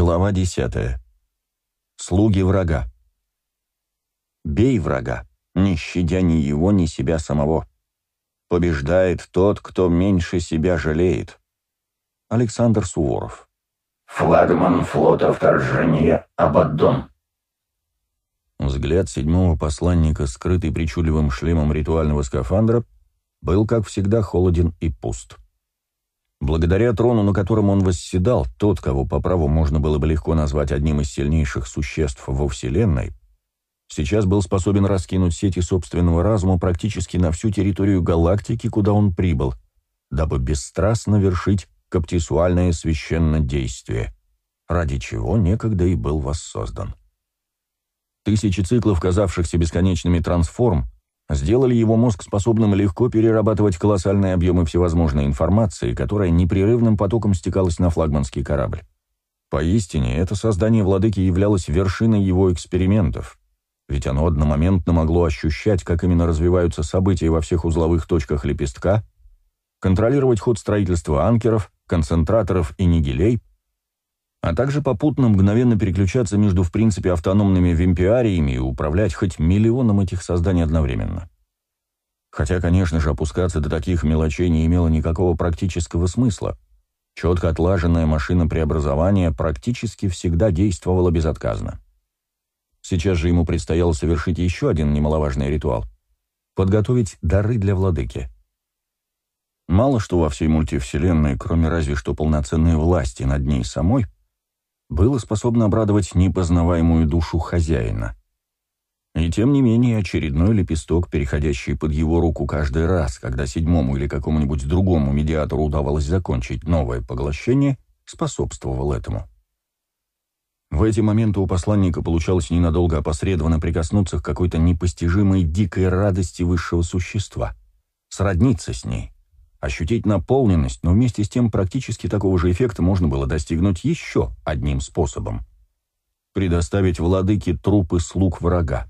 Глава 10. Слуги врага. Бей врага, не щадя ни его, ни себя самого. Побеждает тот, кто меньше себя жалеет. Александр Суворов. Флагман флота вторжения Абаддон. Взгляд седьмого посланника, скрытый причудливым шлемом ритуального скафандра, был, как всегда, холоден и пуст. Благодаря трону, на котором он восседал, тот, кого по праву можно было бы легко назвать одним из сильнейших существ во Вселенной, сейчас был способен раскинуть сети собственного разума практически на всю территорию галактики, куда он прибыл, дабы бесстрастно вершить коптисуальное священное действие, ради чего некогда и был воссоздан. Тысячи циклов, казавшихся бесконечными трансформ, сделали его мозг способным легко перерабатывать колоссальные объемы всевозможной информации, которая непрерывным потоком стекалась на флагманский корабль. Поистине, это создание владыки являлось вершиной его экспериментов, ведь оно одномоментно могло ощущать, как именно развиваются события во всех узловых точках лепестка, контролировать ход строительства анкеров, концентраторов и нигелей, а также попутно мгновенно переключаться между в принципе автономными вимпиариями и управлять хоть миллионом этих созданий одновременно. Хотя, конечно же, опускаться до таких мелочей не имело никакого практического смысла. Четко отлаженная машина преобразования практически всегда действовала безотказно. Сейчас же ему предстояло совершить еще один немаловажный ритуал — подготовить дары для владыки. Мало что во всей мультивселенной, кроме разве что полноценной власти над ней самой — было способно обрадовать непознаваемую душу хозяина. И тем не менее очередной лепесток, переходящий под его руку каждый раз, когда седьмому или какому-нибудь другому медиатору удавалось закончить новое поглощение, способствовал этому. В эти моменты у посланника получалось ненадолго опосредованно прикоснуться к какой-то непостижимой дикой радости высшего существа, сродниться с ней, ощутить наполненность, но вместе с тем практически такого же эффекта можно было достигнуть еще одним способом — предоставить владыке трупы слуг врага.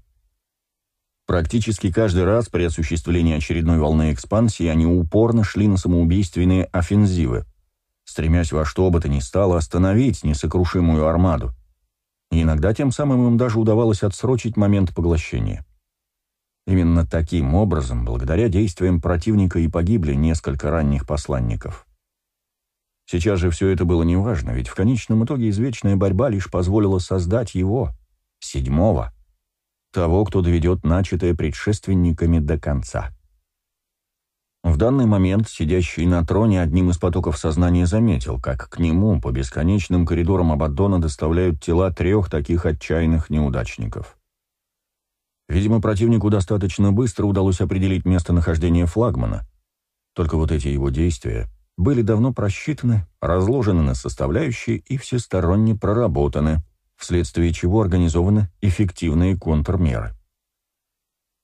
Практически каждый раз при осуществлении очередной волны экспансии они упорно шли на самоубийственные офензивы, стремясь во что бы то ни стало остановить несокрушимую армаду. Иногда тем самым им даже удавалось отсрочить момент поглощения. Именно таким образом, благодаря действиям противника, и погибли несколько ранних посланников. Сейчас же все это было неважно, ведь в конечном итоге извечная борьба лишь позволила создать его, седьмого, того, кто доведет начатое предшественниками до конца. В данный момент сидящий на троне одним из потоков сознания заметил, как к нему по бесконечным коридорам Абаддона доставляют тела трех таких отчаянных неудачников. Видимо, противнику достаточно быстро удалось определить местонахождение флагмана. Только вот эти его действия были давно просчитаны, разложены на составляющие и всесторонне проработаны, вследствие чего организованы эффективные контрмеры.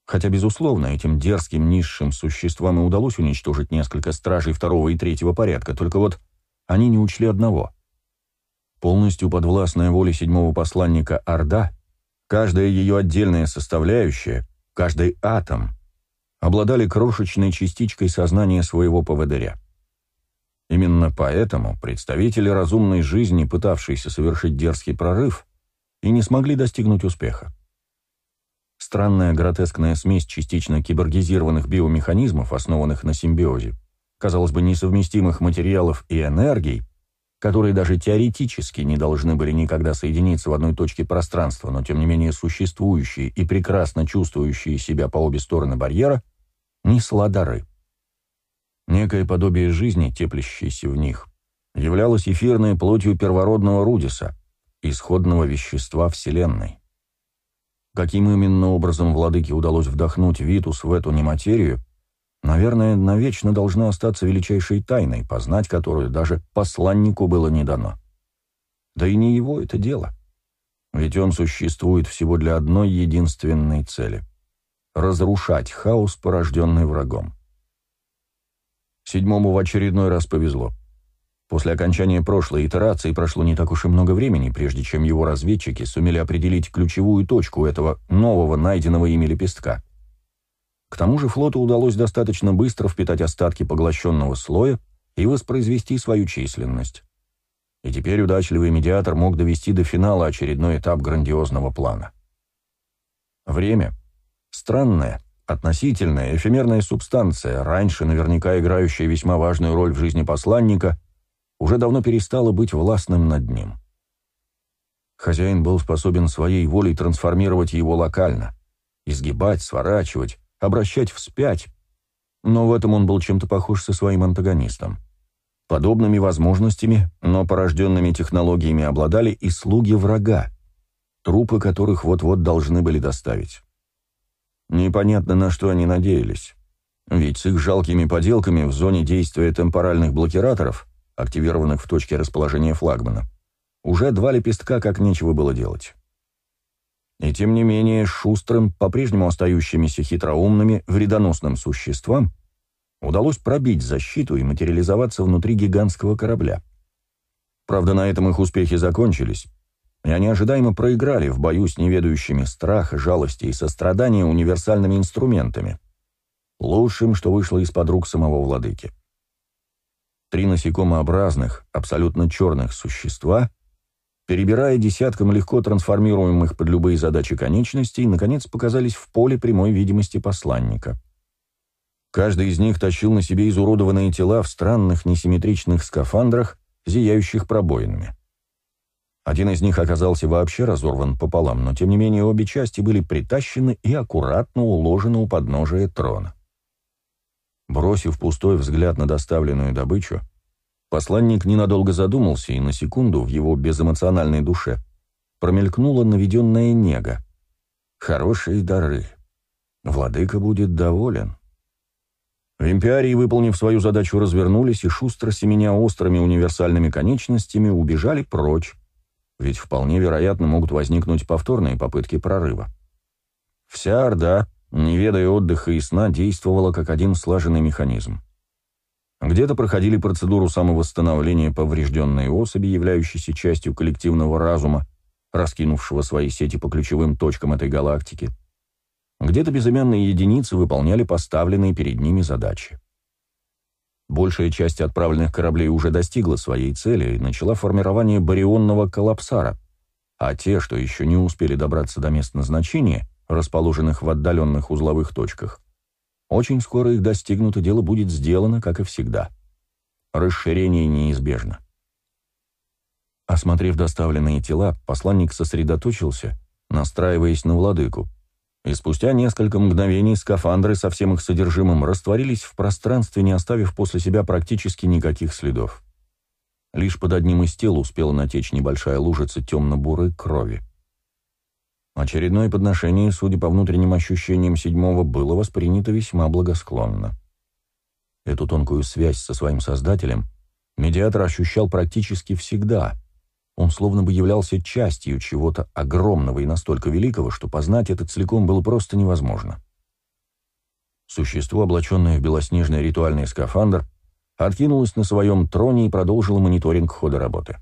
Хотя, безусловно, этим дерзким низшим существам и удалось уничтожить несколько стражей второго и третьего порядка, только вот они не учли одного. Полностью подвластная воле седьмого посланника Орда — Каждая ее отдельная составляющая, каждый атом обладали крошечной частичкой сознания своего поводыря. Именно поэтому представители разумной жизни, пытавшиеся совершить дерзкий прорыв, и не смогли достигнуть успеха. Странная гротескная смесь частично киборгизированных биомеханизмов, основанных на симбиозе, казалось бы, несовместимых материалов и энергий, которые даже теоретически не должны были никогда соединиться в одной точке пространства, но тем не менее существующие и прекрасно чувствующие себя по обе стороны барьера, несла дары. Некое подобие жизни, теплящейся в них, являлось эфирной плотью первородного Рудиса, исходного вещества Вселенной. Каким именно образом владыке удалось вдохнуть Витус в эту нематерию, наверное, навечно должна остаться величайшей тайной, познать которую даже посланнику было не дано. Да и не его это дело. Ведь он существует всего для одной единственной цели — разрушать хаос, порожденный врагом. Седьмому в очередной раз повезло. После окончания прошлой итерации прошло не так уж и много времени, прежде чем его разведчики сумели определить ключевую точку этого нового найденного ими лепестка — к тому же флоту удалось достаточно быстро впитать остатки поглощенного слоя и воспроизвести свою численность. и теперь удачливый медиатор мог довести до финала очередной этап грандиозного плана. Время — странная, относительная, эфемерная субстанция, раньше наверняка играющая весьма важную роль в жизни посланника, уже давно перестала быть властным над ним. Хозяин был способен своей волей трансформировать его локально, изгибать, сворачивать, обращать вспять, но в этом он был чем-то похож со своим антагонистом. Подобными возможностями, но порожденными технологиями обладали и слуги врага, трупы которых вот-вот должны были доставить. Непонятно, на что они надеялись. Ведь с их жалкими поделками в зоне действия темпоральных блокираторов, активированных в точке расположения флагмана, уже два лепестка как нечего было делать. И тем не менее, шустрым, по-прежнему остающимися хитроумными, вредоносным существам удалось пробить защиту и материализоваться внутри гигантского корабля. Правда, на этом их успехи закончились, и они ожидаемо проиграли в бою с неведающими страха, жалости и сострадания универсальными инструментами, лучшим, что вышло из-под рук самого владыки. Три насекомообразных, абсолютно черных существа, перебирая десятком легко трансформируемых под любые задачи конечностей, наконец показались в поле прямой видимости посланника — Каждый из них тащил на себе изуродованные тела в странных несимметричных скафандрах, зияющих пробоинами. Один из них оказался вообще разорван пополам, но тем не менее обе части были притащены и аккуратно уложены у подножия трона. Бросив пустой взгляд на доставленную добычу, посланник ненадолго задумался, и на секунду в его безэмоциональной душе промелькнула наведенная нега. Хорошие дары. Владыка будет доволен. В империи, выполнив свою задачу, развернулись и шустро семеня острыми универсальными конечностями убежали прочь, ведь вполне вероятно могут возникнуть повторные попытки прорыва. Вся Орда, не ведая отдыха и сна, действовала как один слаженный механизм. Где-то проходили процедуру самовосстановления поврежденной особи, являющейся частью коллективного разума, раскинувшего свои сети по ключевым точкам этой галактики – где-то безымянные единицы выполняли поставленные перед ними задачи. Большая часть отправленных кораблей уже достигла своей цели и начала формирование барионного коллапсара, а те, что еще не успели добраться до мест назначения, расположенных в отдаленных узловых точках, очень скоро их достигнут, и дело будет сделано, как и всегда. Расширение неизбежно. Осмотрев доставленные тела, посланник сосредоточился, настраиваясь на владыку, и спустя несколько мгновений скафандры со всем их содержимым растворились в пространстве, не оставив после себя практически никаких следов. Лишь под одним из тел успела натечь небольшая лужица темно-бурой крови. Очередное подношение, судя по внутренним ощущениям седьмого, было воспринято весьма благосклонно. Эту тонкую связь со своим создателем медиатор ощущал практически всегда, он словно бы являлся частью чего-то огромного и настолько великого, что познать это целиком было просто невозможно. Существо, облаченное в белоснежный ритуальный скафандр, откинулось на своем троне и продолжило мониторинг хода работы.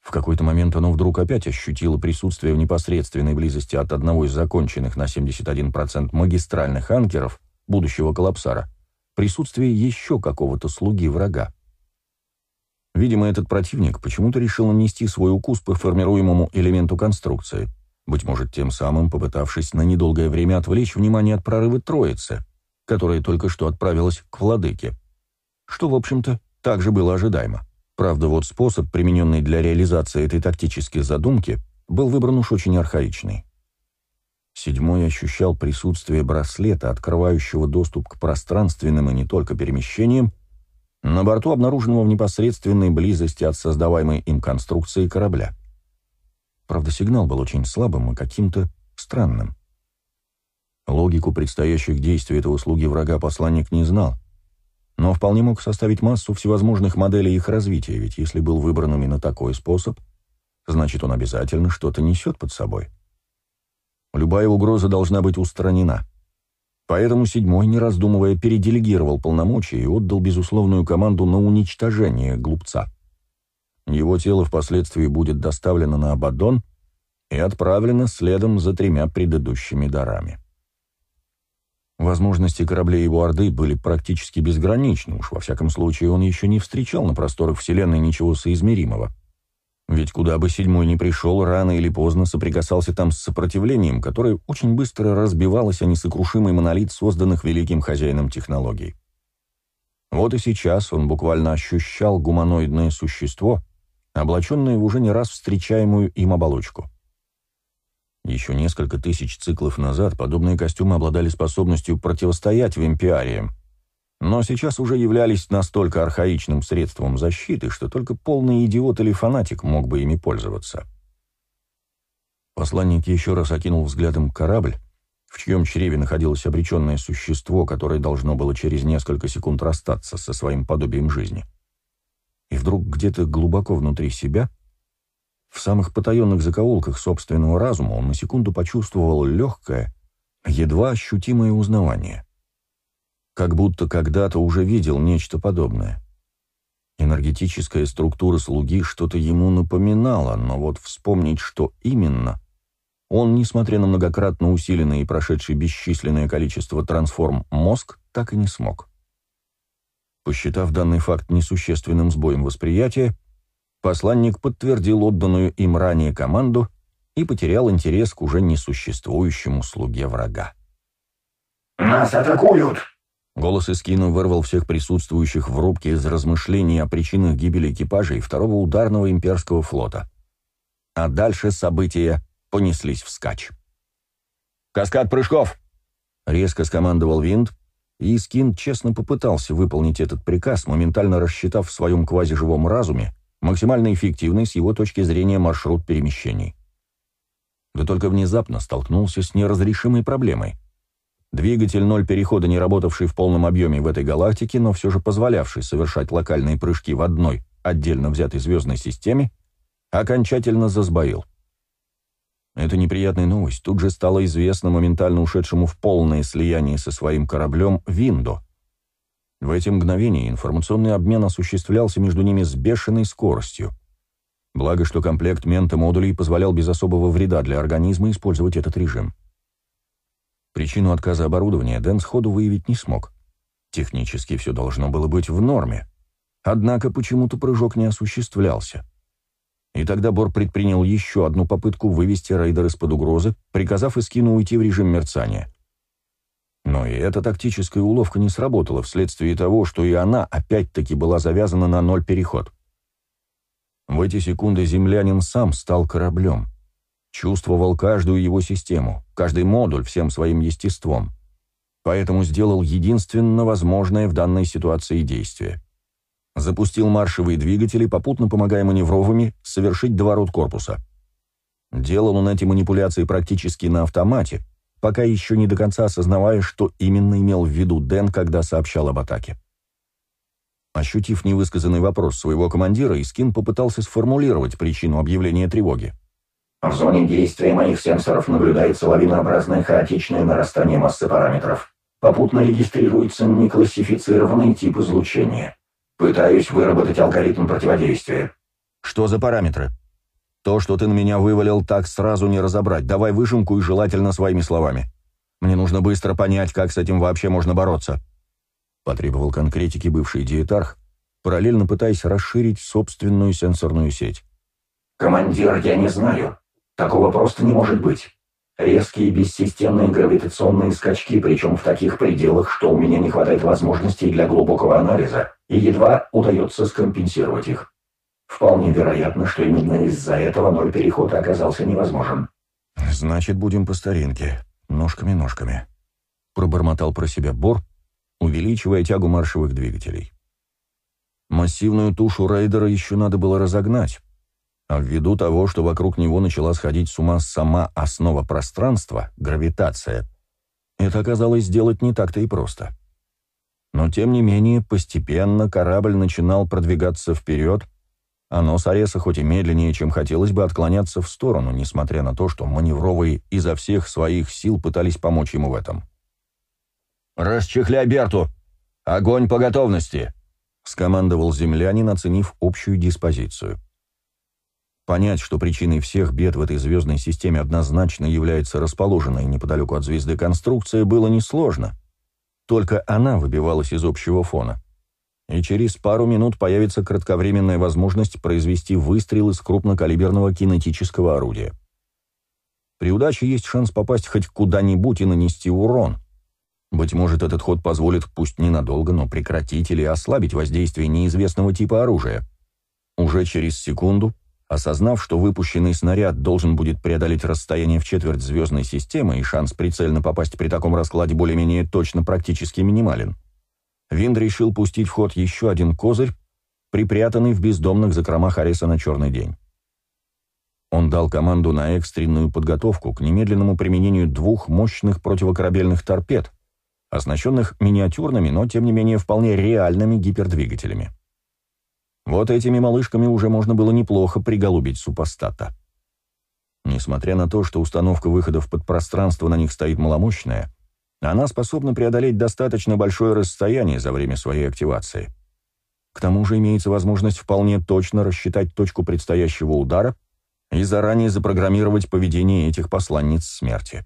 В какой-то момент оно вдруг опять ощутило присутствие в непосредственной близости от одного из законченных на 71% магистральных анкеров будущего коллапсара, присутствие еще какого-то слуги врага. Видимо, этот противник почему-то решил нанести свой укус по формируемому элементу конструкции, быть может, тем самым попытавшись на недолгое время отвлечь внимание от прорыва Троицы, которая только что отправилась к владыке. Что, в общем-то, также было ожидаемо. Правда, вот способ, примененный для реализации этой тактической задумки, был выбран уж очень архаичный. Седьмой ощущал присутствие браслета, открывающего доступ к пространственным и не только перемещениям, на борту обнаруженного в непосредственной близости от создаваемой им конструкции корабля. Правда, сигнал был очень слабым и каким-то странным. Логику предстоящих действий этого слуги врага посланник не знал, но вполне мог составить массу всевозможных моделей их развития, ведь если был выбран именно такой способ, значит он обязательно что-то несет под собой. Любая угроза должна быть устранена. Поэтому седьмой, не раздумывая, переделегировал полномочия и отдал безусловную команду на уничтожение глупца. Его тело впоследствии будет доставлено на Абадон и отправлено следом за тремя предыдущими дарами. Возможности кораблей его Орды были практически безграничны, уж во всяком случае он еще не встречал на просторах Вселенной ничего соизмеримого. Ведь куда бы седьмой ни пришел, рано или поздно соприкасался там с сопротивлением, которое очень быстро разбивалось о несокрушимый монолит, созданных великим хозяином технологий. Вот и сейчас он буквально ощущал гуманоидное существо, облаченное в уже не раз встречаемую им оболочку. Еще несколько тысяч циклов назад подобные костюмы обладали способностью противостоять вимпиариям, но сейчас уже являлись настолько архаичным средством защиты, что только полный идиот или фанатик мог бы ими пользоваться. Посланник еще раз окинул взглядом корабль, в чьем чреве находилось обреченное существо, которое должно было через несколько секунд расстаться со своим подобием жизни. И вдруг где-то глубоко внутри себя, в самых потаенных закоулках собственного разума, он на секунду почувствовал легкое, едва ощутимое узнавание. Как будто когда-то уже видел нечто подобное. Энергетическая структура слуги что-то ему напоминала, но вот вспомнить, что именно, он, несмотря на многократно усиленный и прошедший бесчисленное количество трансформ мозг, так и не смог. Посчитав данный факт несущественным сбоем восприятия, посланник подтвердил отданную им ранее команду и потерял интерес к уже несуществующему слуге врага. «Нас атакуют!» Голос Искина вырвал всех присутствующих в рубке из размышлений о причинах гибели экипажей второго ударного имперского флота. А дальше события понеслись вскачь. «Каскад прыжков!» — резко скомандовал винт, и Скин честно попытался выполнить этот приказ, моментально рассчитав в своем квазиживом разуме максимально эффективный с его точки зрения маршрут перемещений. Да только внезапно столкнулся с неразрешимой проблемой. Двигатель ноль перехода, не работавший в полном объеме в этой галактике, но все же позволявший совершать локальные прыжки в одной, отдельно взятой звездной системе, окончательно засбоил. Эта неприятная новость тут же стала известна моментально ушедшему в полное слияние со своим кораблем Виндо. В эти мгновения информационный обмен осуществлялся между ними с бешеной скоростью. Благо, что комплект мента-модулей позволял без особого вреда для организма использовать этот режим. Причину отказа оборудования Дэн сходу выявить не смог. Технически все должно было быть в норме. Однако почему-то прыжок не осуществлялся. И тогда Бор предпринял еще одну попытку вывести рейдер из-под угрозы, приказав Искину уйти в режим мерцания. Но и эта тактическая уловка не сработала вследствие того, что и она опять-таки была завязана на ноль переход. В эти секунды землянин сам стал кораблем. Чувствовал каждую его систему, каждый модуль всем своим естеством. Поэтому сделал единственно возможное в данной ситуации действие запустил маршевые двигатели, попутно помогая маневровыми совершить доворот корпуса. Делал он эти манипуляции практически на автомате, пока еще не до конца осознавая, что именно имел в виду Дэн, когда сообщал об атаке. Ощутив невысказанный вопрос своего командира, Искин попытался сформулировать причину объявления тревоги. В зоне действия моих сенсоров наблюдается лавинообразное хаотичное нарастание массы параметров. Попутно регистрируется неклассифицированный тип излучения. Пытаюсь выработать алгоритм противодействия. Что за параметры? То, что ты на меня вывалил, так сразу не разобрать. Давай выжимку и желательно своими словами. Мне нужно быстро понять, как с этим вообще можно бороться. Потребовал конкретики бывший диетарх, параллельно пытаясь расширить собственную сенсорную сеть. «Командир, я не знаю. Такого просто не может быть. Резкие бессистемные гравитационные скачки, причем в таких пределах, что у меня не хватает возможностей для глубокого анализа, и едва удается скомпенсировать их. Вполне вероятно, что именно из-за этого ноль перехода оказался невозможен. «Значит, будем по старинке, ножками-ножками», — пробормотал про себя Бор, увеличивая тягу маршевых двигателей. Массивную тушу рейдера еще надо было разогнать, а ввиду того, что вокруг него начала сходить с ума сама основа пространства, гравитация, это оказалось сделать не так-то и просто. Но, тем не менее, постепенно корабль начинал продвигаться вперед, а нос Ареса хоть и медленнее, чем хотелось бы, отклоняться в сторону, несмотря на то, что маневровые изо всех своих сил пытались помочь ему в этом. «Расчехляй Берту! Огонь по готовности!» — скомандовал землянин, оценив общую диспозицию. Понять, что причиной всех бед в этой звездной системе однозначно является расположенная неподалеку от звезды конструкция, было несложно, Только она выбивалась из общего фона. И через пару минут появится кратковременная возможность произвести выстрел из крупнокалиберного кинетического орудия. При удаче есть шанс попасть хоть куда-нибудь и нанести урон. Быть может, этот ход позволит, пусть ненадолго, но прекратить или ослабить воздействие неизвестного типа оружия. Уже через секунду, осознав, что выпущенный снаряд должен будет преодолеть расстояние в четверть звездной системы и шанс прицельно попасть при таком раскладе более-менее точно практически минимален, Винд решил пустить в ход еще один козырь, припрятанный в бездомных закромах Ареса на черный день. Он дал команду на экстренную подготовку к немедленному применению двух мощных противокорабельных торпед, оснащенных миниатюрными, но тем не менее вполне реальными гипердвигателями. Вот этими малышками уже можно было неплохо приголубить супостата. Несмотря на то, что установка выхода в подпространство на них стоит маломощная, она способна преодолеть достаточно большое расстояние за время своей активации. К тому же имеется возможность вполне точно рассчитать точку предстоящего удара и заранее запрограммировать поведение этих посланниц смерти.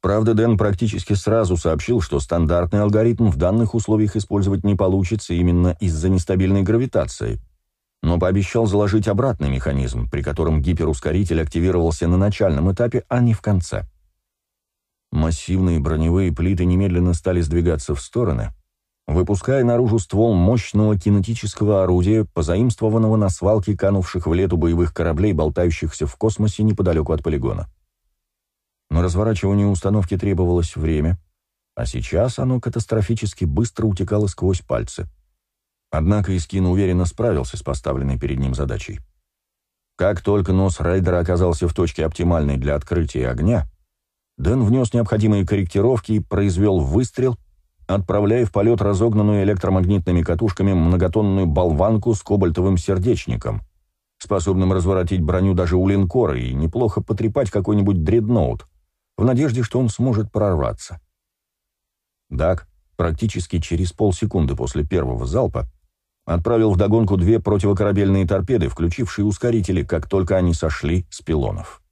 Правда, Дэн практически сразу сообщил, что стандартный алгоритм в данных условиях использовать не получится именно из-за нестабильной гравитации, но пообещал заложить обратный механизм, при котором гиперускоритель активировался на начальном этапе, а не в конце. Массивные броневые плиты немедленно стали сдвигаться в стороны, выпуская наружу ствол мощного кинетического орудия, позаимствованного на свалке канувших в лету боевых кораблей, болтающихся в космосе неподалеку от полигона. На разворачивание установки требовалось время, а сейчас оно катастрофически быстро утекало сквозь пальцы. Однако Искин уверенно справился с поставленной перед ним задачей. Как только нос райдера оказался в точке оптимальной для открытия огня, Дэн внес необходимые корректировки и произвел выстрел, отправляя в полет разогнанную электромагнитными катушками многотонную болванку с кобальтовым сердечником, способным разворотить броню даже у линкора и неплохо потрепать какой-нибудь дредноут, в надежде, что он сможет прорваться. Дак практически через полсекунды после первого залпа отправил вдогонку две противокорабельные торпеды, включившие ускорители, как только они сошли с пилонов.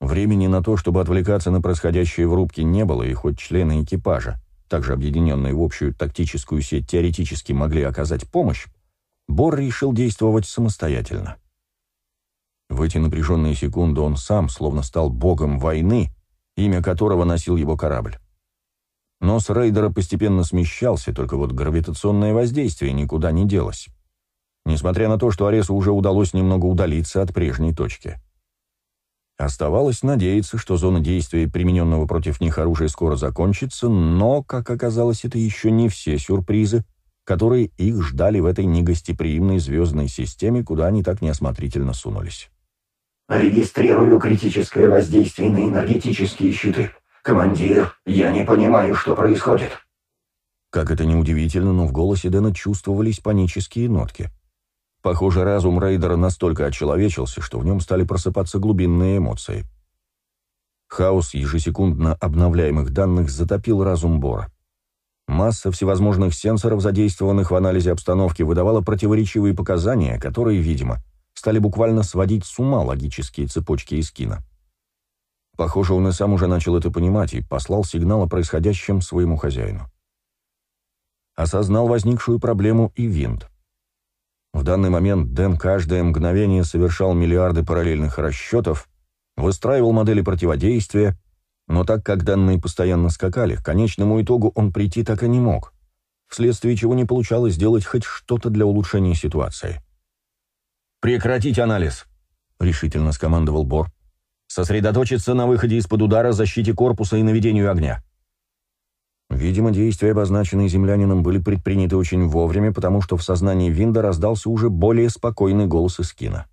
Времени на то, чтобы отвлекаться на происходящее в рубке, не было, и хоть члены экипажа, также объединенные в общую тактическую сеть, теоретически могли оказать помощь, Бор решил действовать самостоятельно. В эти напряженные секунды он сам словно стал богом войны, имя которого носил его корабль. Нос рейдера постепенно смещался, только вот гравитационное воздействие никуда не делось. Несмотря на то, что Аресу уже удалось немного удалиться от прежней точки. Оставалось надеяться, что зона действия примененного против них оружия скоро закончится, но, как оказалось, это еще не все сюрпризы, которые их ждали в этой негостеприимной звездной системе, куда они так неосмотрительно сунулись. «Регистрирую критическое воздействие на энергетические щиты. Командир, я не понимаю, что происходит». Как это ни удивительно, но в голосе Дэна чувствовались панические нотки. Похоже, разум рейдера настолько очеловечился, что в нем стали просыпаться глубинные эмоции. Хаос ежесекундно обновляемых данных затопил разум Бора. Масса всевозможных сенсоров, задействованных в анализе обстановки, выдавала противоречивые показания, которые, видимо, стали буквально сводить с ума логические цепочки из кино. Похоже, он и сам уже начал это понимать и послал сигнал о происходящем своему хозяину. Осознал возникшую проблему и Винт. В данный момент Дэн каждое мгновение совершал миллиарды параллельных расчетов, выстраивал модели противодействия, но так как данные постоянно скакали, к конечному итогу он прийти так и не мог, вследствие чего не получалось сделать хоть что-то для улучшения ситуации. «Прекратить анализ», — решительно скомандовал Бор. «Сосредоточиться на выходе из-под удара, защите корпуса и наведению огня». Видимо, действия, обозначенные землянином, были предприняты очень вовремя, потому что в сознании Винда раздался уже более спокойный голос из кино.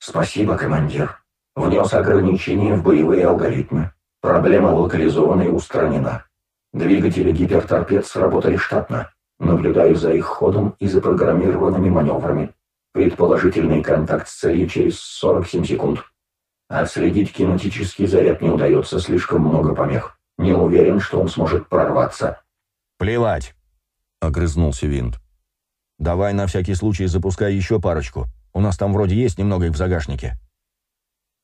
«Спасибо, командир. Внес ограничения в боевые алгоритмы. Проблема локализована и устранена. Двигатели гиперторпед сработали штатно. Наблюдаю за их ходом и запрограммированными маневрами. Предположительный контакт с целью через 47 секунд. Отследить кинетический заряд не удается, слишком много помех. Не уверен, что он сможет прорваться». «Плевать», — огрызнулся Винт. «Давай на всякий случай запускай еще парочку. У нас там вроде есть немного их в загашнике».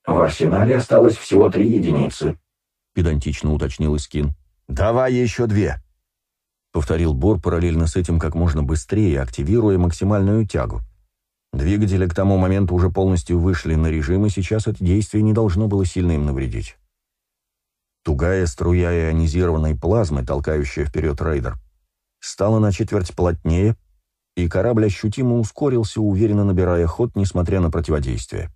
«В арсенале осталось всего три единицы», — педантично уточнил Искин. «Давай еще две», — повторил Бор параллельно с этим как можно быстрее, активируя максимальную тягу. Двигатели к тому моменту уже полностью вышли на режим, и сейчас это действие не должно было сильно им навредить. Тугая струя ионизированной плазмы, толкающая вперед рейдер, стала на четверть плотнее, и корабль ощутимо ускорился, уверенно набирая ход, несмотря на противодействие.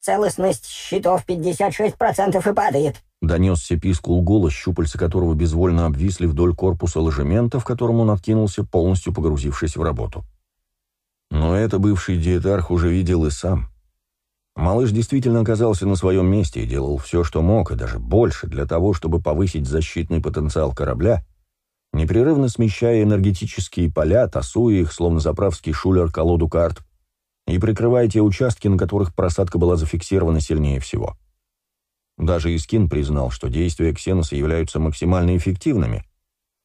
«Целостность щитов 56% и падает», — донесся пискул голос, щупальца которого безвольно обвисли вдоль корпуса ложемента, в котором он откинулся, полностью погрузившись в работу. Но это бывший диетарх уже видел и сам. Малыш действительно оказался на своем месте и делал все, что мог, и даже больше, для того, чтобы повысить защитный потенциал корабля, непрерывно смещая энергетические поля, тасуя их, словно заправский шулер колоду карт, и прикрывая те участки, на которых просадка была зафиксирована сильнее всего. Даже Искин признал, что действия Ксеноса являются максимально эффективными,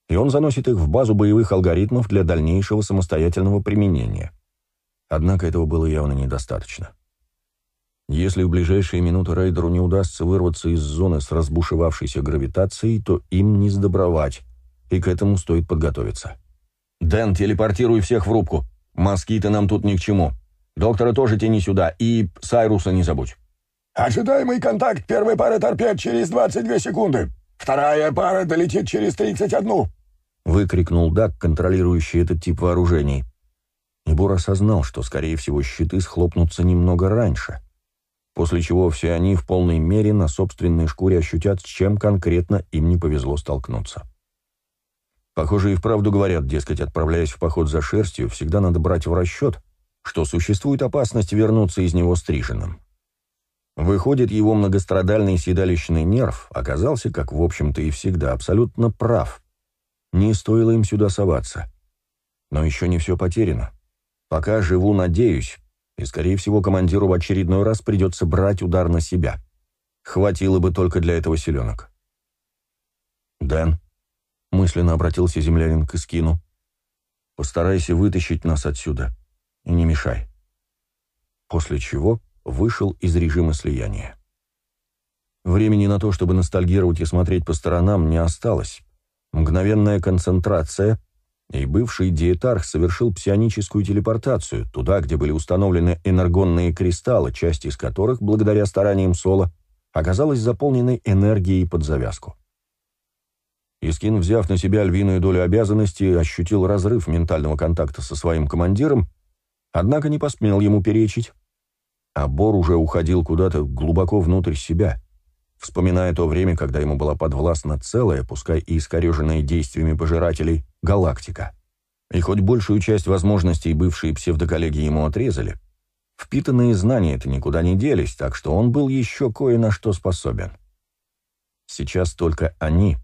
и он заносит их в базу боевых алгоритмов для дальнейшего самостоятельного применения. Однако этого было явно недостаточно. Если в ближайшие минуты рейдеру не удастся вырваться из зоны с разбушевавшейся гравитацией, то им не сдобровать, и к этому стоит подготовиться. «Дэн, телепортируй всех в рубку. Москиты нам тут ни к чему. Доктора тоже тяни сюда, и Сайруса не забудь». «Ожидаемый контакт первой пары торпед через 22 секунды. Вторая пара долетит через 31», — выкрикнул Дак, контролирующий этот тип вооружений. Ибор осознал, что, скорее всего, щиты схлопнутся немного раньше, после чего все они в полной мере на собственной шкуре ощутят, с чем конкретно им не повезло столкнуться. Похоже, и вправду говорят, дескать, отправляясь в поход за шерстью, всегда надо брать в расчет, что существует опасность вернуться из него стриженным. Выходит, его многострадальный седалищный нерв оказался, как в общем-то и всегда, абсолютно прав. Не стоило им сюда соваться. Но еще не все потеряно. Пока живу, надеюсь, и, скорее всего, командиру в очередной раз придется брать удар на себя. Хватило бы только для этого селенок. «Дэн», — мысленно обратился землянин к Искину, — «постарайся вытащить нас отсюда и не мешай». После чего вышел из режима слияния. Времени на то, чтобы ностальгировать и смотреть по сторонам, не осталось. Мгновенная концентрация, и бывший диетарх совершил псионическую телепортацию туда, где были установлены энергонные кристаллы, часть из которых, благодаря стараниям Соло, оказалась заполненной энергией под завязку. Искин, взяв на себя львиную долю обязанностей, ощутил разрыв ментального контакта со своим командиром, однако не посмел ему перечить. А Бор уже уходил куда-то глубоко внутрь себя, вспоминая то время, когда ему была подвластна целая, пускай и искореженная действиями пожирателей, галактика. И хоть большую часть возможностей бывшие псевдоколлеги ему отрезали, впитанные знания это никуда не делись, так что он был еще кое на что способен. Сейчас только они,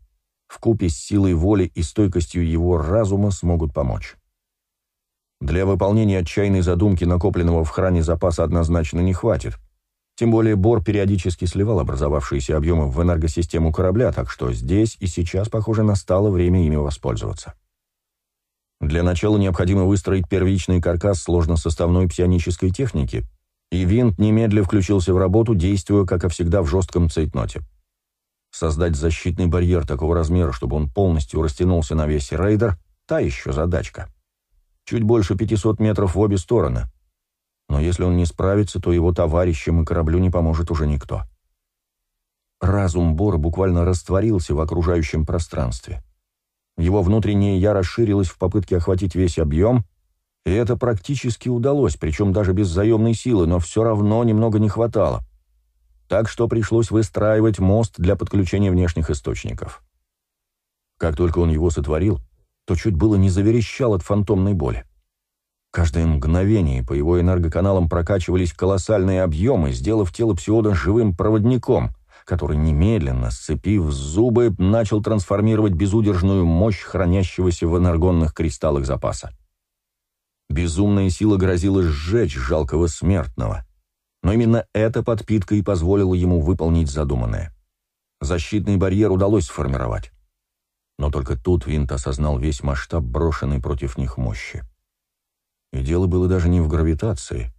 вкупе с силой воли и стойкостью его разума, смогут помочь. Для выполнения отчаянной задумки накопленного в хране запаса однозначно не хватит. Тем более Бор периодически сливал образовавшиеся объемы в энергосистему корабля, так что здесь и сейчас, похоже, настало время ими воспользоваться. Для начала необходимо выстроить первичный каркас сложносоставной псионической техники, и винт немедля включился в работу, действуя, как и всегда, в жестком цейтноте. Создать защитный барьер такого размера, чтобы он полностью растянулся на весь рейдер — та еще задачка. Чуть больше 500 метров в обе стороны. Но если он не справится, то его товарищам и кораблю не поможет уже никто. Разум Бора буквально растворился в окружающем пространстве. Его внутреннее «я» расширилось в попытке охватить весь объем, и это практически удалось, причем даже без заемной силы, но все равно немного не хватало. Так что пришлось выстраивать мост для подключения внешних источников. Как только он его сотворил, то чуть было не заверещал от фантомной боли. Каждое мгновение по его энергоканалам прокачивались колоссальные объемы, сделав тело псиода живым проводником — который немедленно, сцепив зубы, начал трансформировать безудержную мощь хранящегося в энергонных кристаллах запаса. Безумная сила грозила сжечь жалкого смертного. Но именно эта подпитка и позволила ему выполнить задуманное. Защитный барьер удалось сформировать. Но только тут Винт осознал весь масштаб брошенной против них мощи. И дело было даже не в гравитации.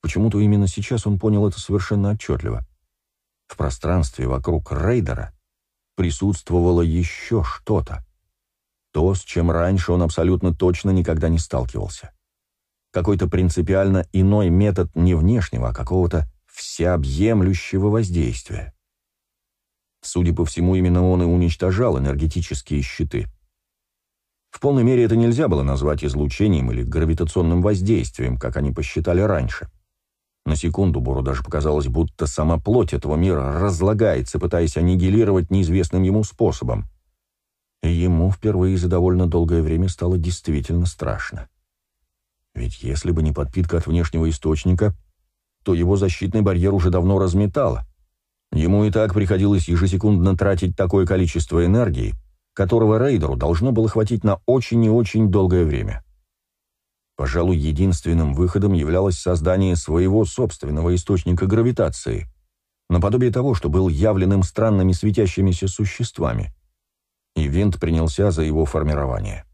Почему-то именно сейчас он понял это совершенно отчетливо. В пространстве вокруг рейдера присутствовало еще что-то. То, с чем раньше он абсолютно точно никогда не сталкивался. Какой-то принципиально иной метод не внешнего, а какого-то всеобъемлющего воздействия. Судя по всему, именно он и уничтожал энергетические щиты. В полной мере это нельзя было назвать излучением или гравитационным воздействием, как они посчитали раньше. На секунду Бору даже показалось, будто сама плоть этого мира разлагается, пытаясь аннигилировать неизвестным ему способом. И ему впервые за довольно долгое время стало действительно страшно. Ведь если бы не подпитка от внешнего источника, то его защитный барьер уже давно разметало. Ему и так приходилось ежесекундно тратить такое количество энергии, которого рейдеру должно было хватить на очень и очень долгое время. Пожалуй, единственным выходом являлось создание своего собственного источника гравитации, наподобие того, что был явленным странными светящимися существами. И Винт принялся за его формирование.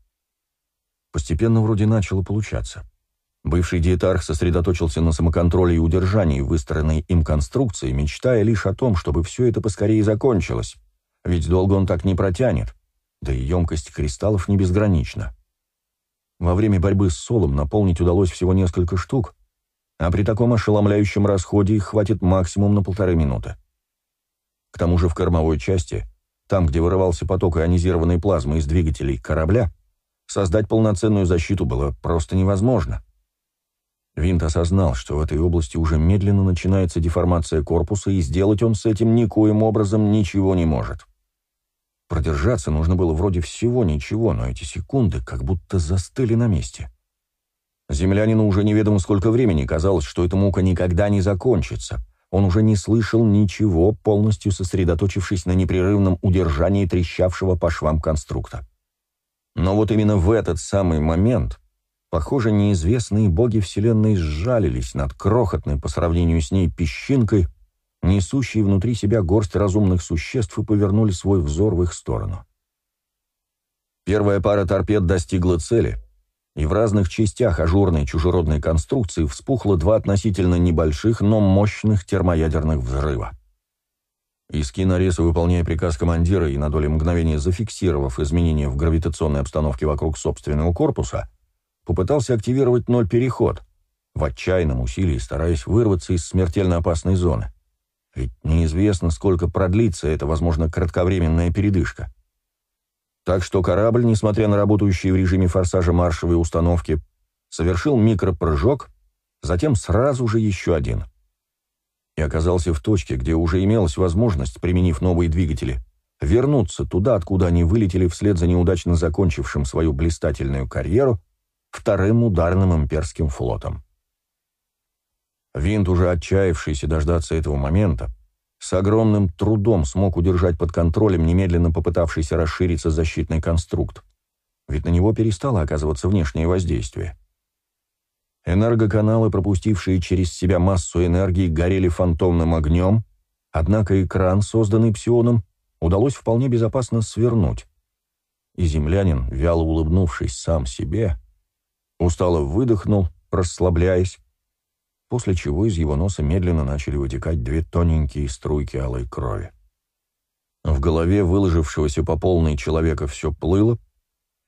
Постепенно вроде начало получаться. Бывший диетарх сосредоточился на самоконтроле и удержании выстроенной им конструкции, мечтая лишь о том, чтобы все это поскорее закончилось, ведь долго он так не протянет, да и емкость кристаллов не безгранична. Во время борьбы с Солом наполнить удалось всего несколько штук, а при таком ошеломляющем расходе их хватит максимум на полторы минуты. К тому же в кормовой части, там, где вырывался поток ионизированной плазмы из двигателей корабля, создать полноценную защиту было просто невозможно. Винт осознал, что в этой области уже медленно начинается деформация корпуса, и сделать он с этим никоим образом ничего не может. Продержаться нужно было вроде всего ничего, но эти секунды как будто застыли на месте. Землянину уже неведомо сколько времени казалось, что эта мука никогда не закончится. Он уже не слышал ничего, полностью сосредоточившись на непрерывном удержании трещавшего по швам конструкта. Но вот именно в этот самый момент, похоже, неизвестные боги Вселенной сжалились над крохотной по сравнению с ней песчинкой, несущие внутри себя горсть разумных существ и повернули свой взор в их сторону. Первая пара торпед достигла цели, и в разных частях ажурной чужеродной конструкции вспухло два относительно небольших, но мощных термоядерных взрыва. Искинарес, выполняя приказ командира и на долю мгновения зафиксировав изменения в гравитационной обстановке вокруг собственного корпуса, попытался активировать ноль-переход, в отчаянном усилии стараясь вырваться из смертельно опасной зоны. Ведь неизвестно, сколько продлится эта, возможно, кратковременная передышка. Так что корабль, несмотря на работающие в режиме форсажа маршевые установки, совершил микропрыжок, затем сразу же еще один. И оказался в точке, где уже имелась возможность, применив новые двигатели, вернуться туда, откуда они вылетели вслед за неудачно закончившим свою блистательную карьеру вторым ударным имперским флотом. Винт, уже отчаявшийся дождаться этого момента, с огромным трудом смог удержать под контролем немедленно попытавшийся расшириться защитный конструкт, ведь на него перестало оказываться внешнее воздействие. Энергоканалы, пропустившие через себя массу энергии, горели фантомным огнем, однако экран, созданный псионом, удалось вполне безопасно свернуть. И землянин, вяло улыбнувшись сам себе, устало выдохнул, расслабляясь, после чего из его носа медленно начали вытекать две тоненькие струйки алой крови. В голове выложившегося по полной человека все плыло,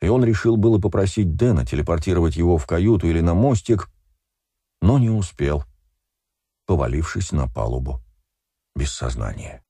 и он решил было попросить Дэна телепортировать его в каюту или на мостик, но не успел, повалившись на палубу без сознания.